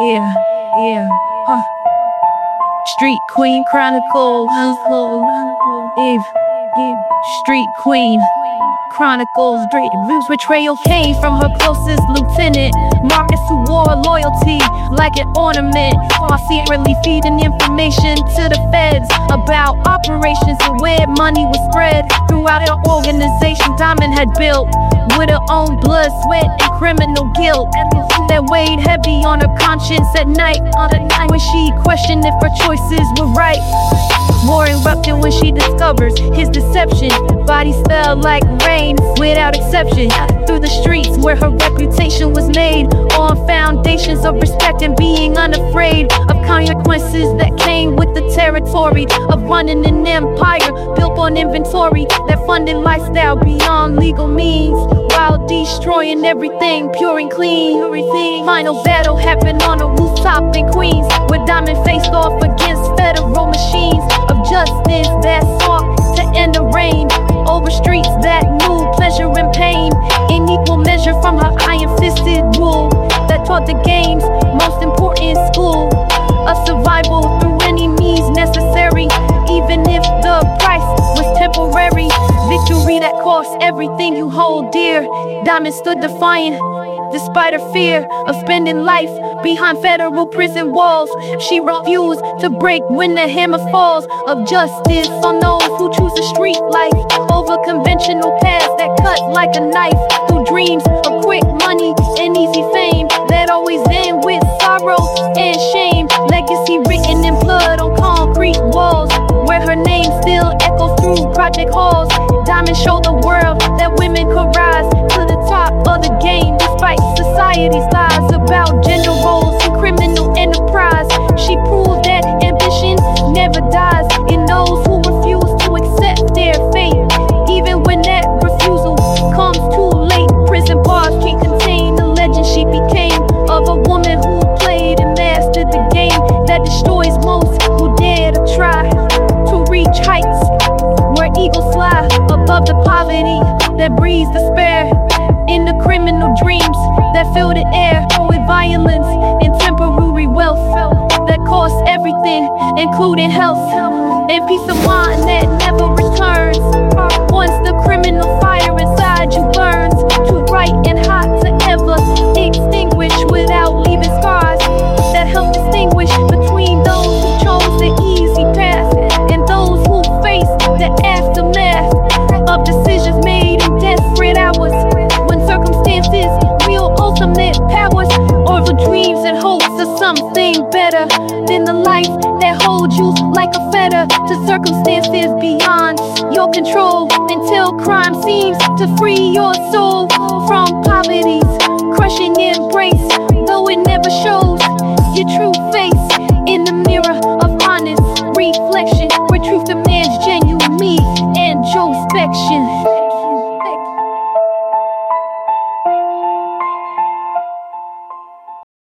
Yeah, yeah, huh. Street Queen Chronicles. Eve, Street Queen. Chronicles, Views betrayal came from her closest lieutenant, Marcus, who wore loyalty like an ornament. While secretly feeding information to the feds about operations and where money was spread throughout her organization. Diamond had built with her own blood, sweat, and criminal guilt that weighed heavy on her conscience at night. On the night when she questioned if her choices were right. War erupted when she discovers his deception. Bodies fell like rain without exception. Through the streets where her reputation was made on foundations of respect and being unafraid consequences that came with the territory of running an empire built on inventory that funded lifestyle beyond legal means while destroying everything pure and clean. Final battle happened on a rooftop in Queens where Diamond faced off against federal machines everything you hold dear. Diamond stood defiant. Despite her fear of spending life behind federal prison walls, she refused to break when the hammer falls of justice on those who choose a street life over conventional paths that cut like a knife through dreams of quick money and easy fame that always end with sorrow and shame. Legacy written in blood on concrete walls, where her name still echoes through project halls. Diamond showed could rise to the top of the game despite society's lies about gender roles and criminal enterprise. She proved that ambition never dies in those who refuse to accept their fate, even when that refusal comes too late. Prison bars can't contain the legend she became of a woman who played and mastered the game that destroys most who dare to try to reach heights where eagles fly above the poverty that breeds despair. In the criminal dreams that fill the air with violence and temporary wealth that cost everything, including health and peace of mind that ultimate powers over dreams and hopes of something better than the life that holds you like a fetter to circumstances beyond your control until crime seems to free your soul from poverty's crushing embrace